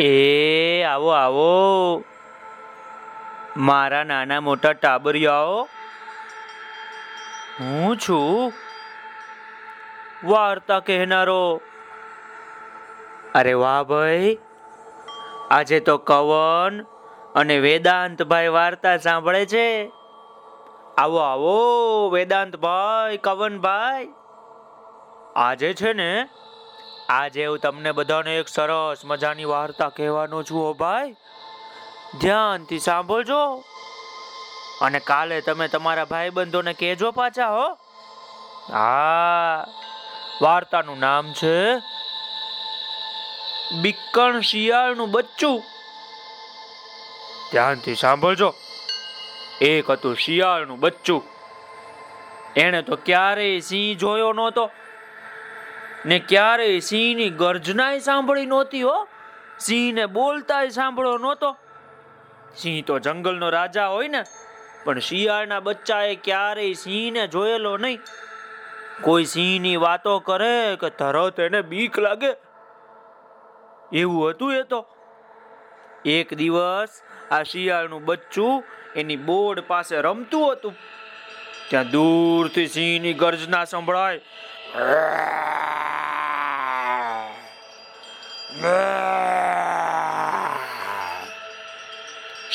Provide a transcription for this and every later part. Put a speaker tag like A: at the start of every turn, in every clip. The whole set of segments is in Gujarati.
A: એ, આવો આવો. મારા નાના મોટા ટાબરિયાઓ, હું છું. વાર્તા કહેનારો. અરે વાહ ભાઈ, આજે તો કવન અને વેદાંતભાઈ વાર્તા સાંભળે છે. આવો આવો વેદાંતભાઈ કવનભાઈ આજે છે ને આજે હું તમને બધાને એક સરસ મજાની વાર્તા કહેવાનો છું, ઓ ભાઈ. ધ્યાનથી સાંભળજો. અને કાલે તમે તમારા ભાઈબંધોને કહેજો પાછા, હો. હા, વાર્તાનું નામ છે બિક્કણ શિયાળનું બચ્ચું. ધ્યાનથી સાંભળજો. એક હતું શિયાળનું બચ્ચું. એણે તો ક્યારેય સિંહ જોયો નહોતો. ને ક્યારેય સિંહની ગર્જનાય સાંભળી નહોતી હો. સિંહને બોલતાય સાંભળ્યો નહોતો. સિંહ તો જંગલનો રાજા હોય ને, પણ શિયાળના બચ્ચાએ ક્યારેય સિંહને જોયેલો નહીં. કોઈ સિંહની વાતો કરે કે તરત એને બીક લાગે. એવું હતું એ તો. એક દિવસ આ શિયાળનું બચ્ચું એની બોર્ડ પાસે રમતું હતું. ત્યાં દૂરથી સિંહની ગર્જના સંભળાય.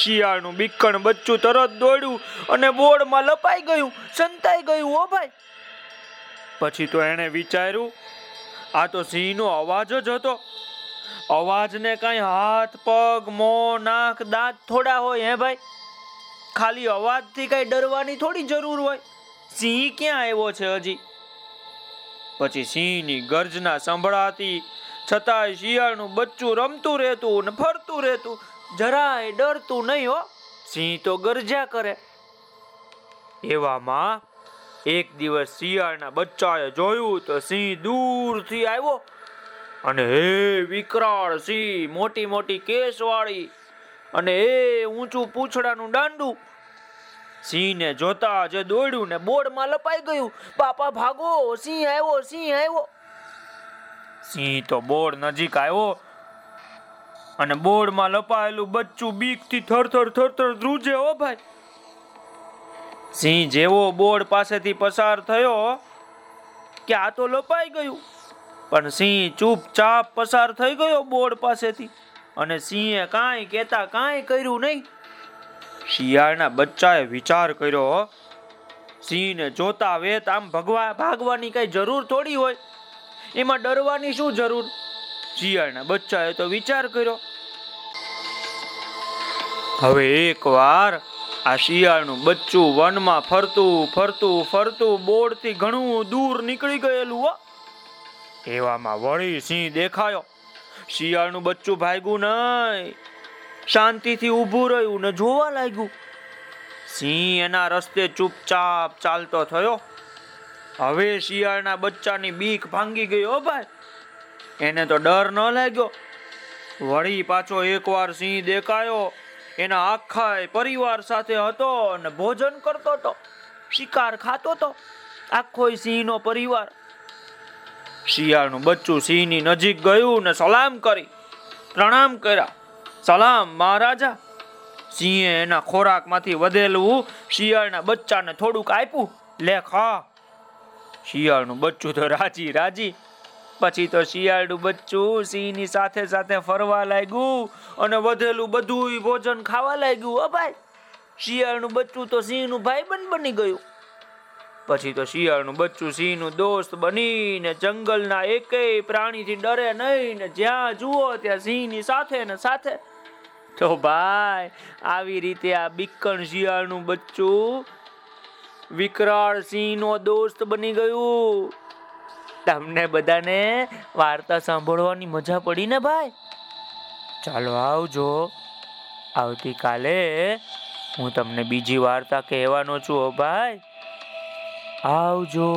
A: શિયાળનું બીકણ બચ્ચું તરત દોડ્યું અને બોર્ડમાં લપાઈ ગયું, સંતાઈ ગયું, ઓ ભાઈ. પછી તો એણે વિચાર્યું, આ તો સિંહનો અવાજ જ હતો. અવાજને કઈ હાથ, પગ, મો, નાક, દાંત થોડા હોય, હે ભાઈ? ખાલી અવાજથી કઈ ડરવાની થોડી જરૂર હોય. સિંહ ક્યાં આવ્યો છે હજી? પછી સિંહની ગર્જના સંભળાતી, છતાંય શિયાળનું બચ્ચું રમતું રહેતું ને ફરતું રહેતું જરાય ડરતું નહીં હો. સિંહ તો ગરજા કરે. એવામાં એક દિવસ શિયાળના બચ્ચાએ જોયું તો સિંહ દૂરથી આવ્યો અને હે વિકરાળ સિંહ, મોટી મોટી કેસવાળી અને એ ઊંચું પૂંછડાનું દાંડું. સિંહને જોતા જે દોડ્યું ને બોર્ડમાં લપાઈ ગયું. બાપા, ભાગો, સિંહ આવ્યો સિંહ આવ્યો. સિંહ તો બોર્ડ નજીક આવ્યો અને બોર્ડમાં લપાયેલું બચ્ચું બીકથી થરથર થરથર ધ્રુજે, ઓ ભાઈ. સિંહ જેવો બોર્ડ પાસેથી પસાર થયો કે આ તો લપાઈ ગયું. પણ સિંહ ચૂપચાપ પસાર થઈ ગયો બોર્ડ પાસેથી અને સિંહે કાંઈ કહેતા કાંઈ કર્યું નહીં. શિયાળના બચ્ચાએ વિચાર કર્યો. સિંહને જોતા વેત આમ ભગવા ભાગવાની કઈ જરૂર થોડી હોય. એમાં ડરવાની શું જરૂર? શિયાળના બચ્ચાએ તો વિચાર કર્યો, હવે એકવાર આ શિયાળનું બચ્ચું વનમાં ફરતું ફરતું ફરતું બોર્ડથી ઘણું દૂર નીકળી ગયેલું એવામાં વળી સિંહ દેખાયો, શિયાળનું બચ્ચું ભાગ્યું નહીં, શાંતિથી ઊભું રહ્યું ને જોવા લાગ્યું. સિંહ એના રસ્તે ચૂપચાપ ચાલતો થયો. હવે શિયાળના બચ્ચાની બીક ભાંગી ગઈ ભાઈ. એને તો ડર ન લાગ્યો. વળી પાછો એકવાર સિંહ દેખાયો. એના આખા પરિવાર સાથે હતો અને ભોજન કરતો હતો. શિકાર ખાતો હતો. આખો સિંહનો પરિવાર. શિયાળનું બચ્ચું સિંહની નજીક ગયું ને સલામ કરી. પ્રણામ કર્યા. સલામ, મહારાજા. સિંહે એના ખોરાકમાંથી વધેલું શિયાળના બચ્ચાને થોડુંક આપ્યું. લે, ખા. શિયાળનું બચ્ચું તો રાજી રાજી. પછી તો શિયાળનું બચ્ચું સિંહની સાથે સાથે ફરવા લાગ્યું અને વધેલું બધું ભોજન ખાવા લાગ્યું અભાઈ ભાઈ. શિયાળનું બચ્ચું તો સિંહનું ભાઈબંધ બની ગયું. પછી તો શિયાળનું બચ્ચું સિંહનું દોસ્ત બનીને જંગલના એકેય પ્રાણીથી ડરે નહીં ને જ્યાં જુઓ ત્યાં સિંહની સાથે ને સાથે. તો ભાઈ, આવી રીતે આ બિક્કણ શિયાળનું બચ્ચું વિકરાળ સિંહનો દોસ્ત બની ગયું. તમને બધાને વાર્તા સાંભળવાની મજા પડી ને ભાઈ? ચાલો આવજો. આવતીકાલે હું તમને બીજી વાર્તા કહેવાનો છું ભાઈ. આવજો.